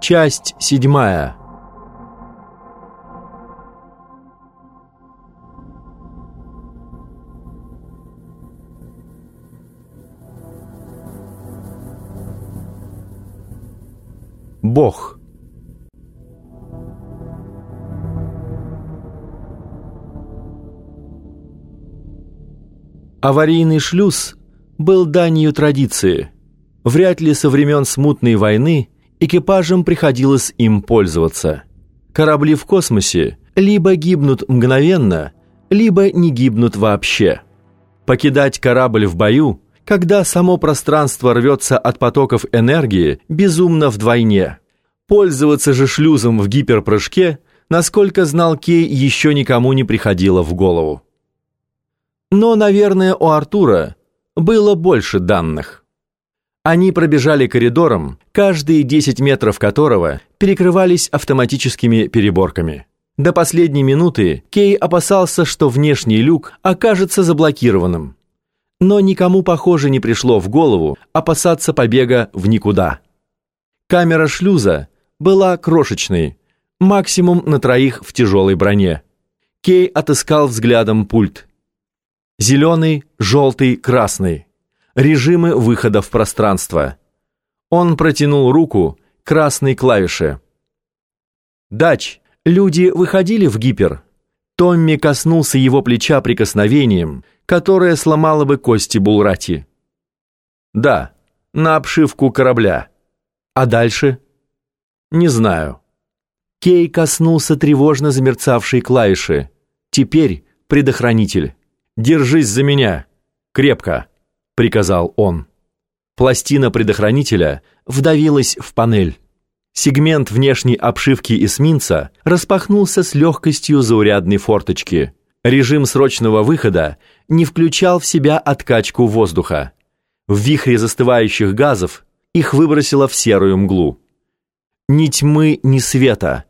Часть седьмая. Бог. Аварийный шлюз был данью традиции. Вряд ли со времен смутной войны экипажам приходилось им пользоваться. Корабли в космосе либо гибнут мгновенно, либо не гибнут вообще. Покидать корабль в бою, когда само пространство рвется от потоков энергии, безумно вдвойне. Пользоваться же шлюзом в гиперпрыжке, насколько знал Кей, еще никому не приходило в голову. Но, наверное, у Артура было больше данных. Они пробежали коридором, каждые 10 метров которого перекрывались автоматическими переборками. До последней минуты Кей опасался, что внешний люк окажется заблокированным. Но никому, похоже, не пришло в голову опасаться побега в никуда. Камера шлюза была крошечной, максимум на троих в тяжелой броне. Кей отыскал взглядом пульт. Зеленый, желтый, красный. Режимы выхода в пространство. Он протянул руку красной клавише. «Дач, люди выходили в гипер?» Томми коснулся его плеча прикосновением, которое сломало бы кости Булрати. «Да, на обшивку корабля. А дальше?» «Не знаю». Кей коснулся тревожно замерцавшей клавиши. «Теперь предохранитель». «Держись за меня! Крепко!» — приказал он. Пластина предохранителя вдавилась в панель. Сегмент внешней обшивки эсминца распахнулся с легкостью заурядной форточки. Режим срочного выхода не включал в себя откачку воздуха. В вихре застывающих газов их выбросило в серую мглу. Ни тьмы, ни света.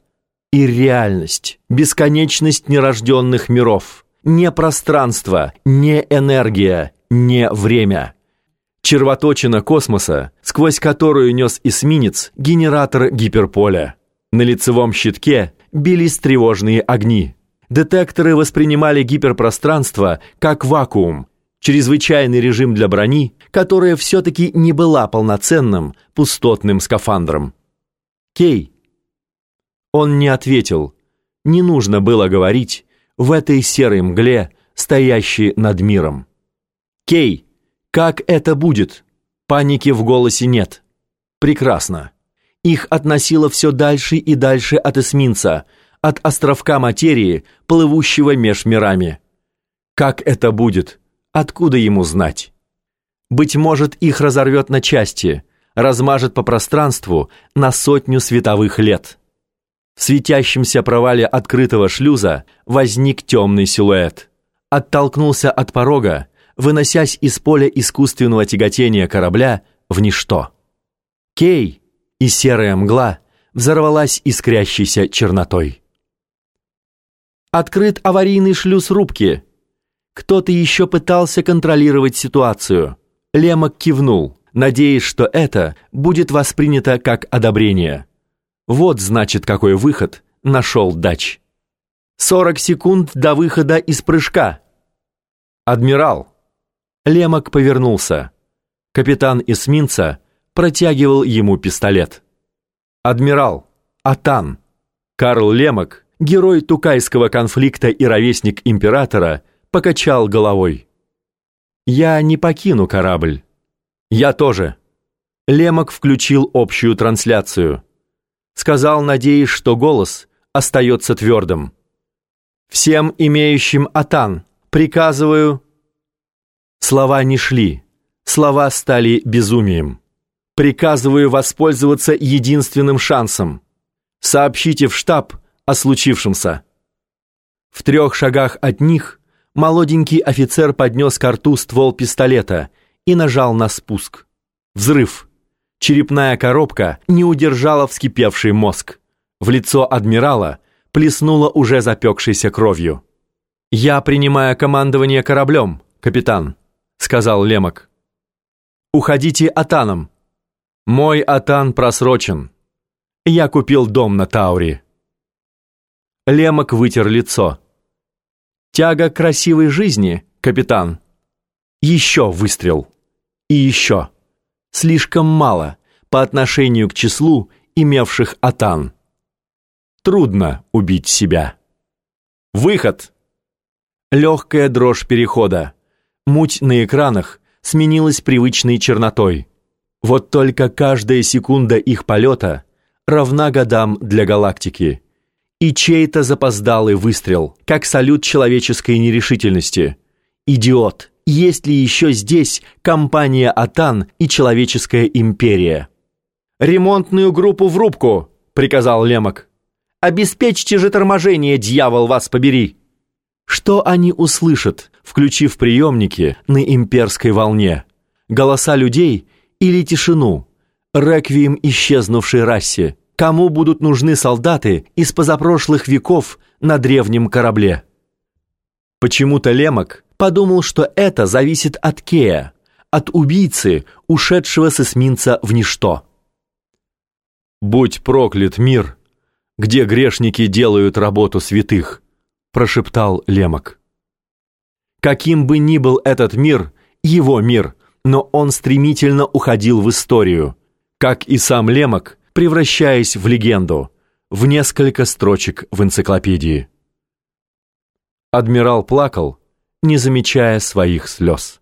И реальность, бесконечность нерожденных миров — не пространство, не энергия, не время. Червоточина космоса, сквозь которую нес эсминец генератор гиперполя. На лицевом щитке бились тревожные огни. Детекторы воспринимали гиперпространство как вакуум, чрезвычайный режим для брони, которая все-таки не была полноценным пустотным скафандром. «Кей». Он не ответил. Не нужно было говорить, в этой серой мгле, стоящей над миром. «Кей, как это будет?» Паники в голосе нет. Прекрасно. Их относило все дальше и дальше от эсминца, от островка материи, плывущего меж мирами. Как это будет? Откуда ему знать? Быть может, их разорвет на части, размажет по пространству на сотню световых лет. В светящемся провале открытого шлюза возник темный силуэт. Оттолкнулся от порога, выносясь из поля искусственного тяготения корабля в ничто. Кей и серая мгла взорвалась искрящейся чернотой. Открыт аварийный шлюз рубки. Кто-то еще пытался контролировать ситуацию. Лемок кивнул, надеясь, что это будет воспринято как одобрение. Вот, значит, какой выход нашел дач. Сорок секунд до выхода из прыжка. Адмирал. Лемок повернулся. Капитан эсминца протягивал ему пистолет. Адмирал. Атан. Карл Лемок, герой Тукайского конфликта и ровесник императора, покачал головой. «Я не покину корабль». «Я тоже». Лемок включил общую трансляцию сказал, надеясь, что голос остается твердым. «Всем имеющим атан приказываю...» Слова не шли, слова стали безумием. «Приказываю воспользоваться единственным шансом. Сообщите в штаб о случившемся». В трех шагах от них молоденький офицер поднес к рту ствол пистолета и нажал на спуск. Взрыв. Черепная коробка не удержала вскипевший мозг. В лицо адмирала плеснуло уже запекшейся кровью. «Я принимаю командование кораблем, капитан», — сказал Лемок. «Уходите Атаном». «Мой Атан просрочен». Я купил дом на Таури». Лемок вытер лицо. «Тяга красивой жизни, капитан». Еще выстрел. И еще. Слишком мало по отношению к числу имевших атан. Трудно убить себя. Выход! Легкая дрожь перехода. Муть на экранах сменилась привычной чернотой. Вот только каждая секунда их полета равна годам для галактики. И чей-то запоздалый выстрел, как салют человеческой нерешительности. Идиот! Есть ли еще здесь компания Атан и человеческая империя? «Ремонтную группу в рубку!» — приказал Лемок. «Обеспечьте же торможение, дьявол, вас побери!» Что они услышат, включив приемники на имперской волне? Голоса людей или тишину? Реквием исчезнувшей расе? Кому будут нужны солдаты из позапрошлых веков на древнем корабле? Почему-то Лемок подумал, что это зависит от Кея, от убийцы, ушедшего с эсминца в ничто. «Будь проклят мир, где грешники делают работу святых», прошептал Лемок. Каким бы ни был этот мир, его мир, но он стремительно уходил в историю, как и сам Лемок, превращаясь в легенду, в несколько строчек в энциклопедии. Адмирал плакал, не замечая своих слез.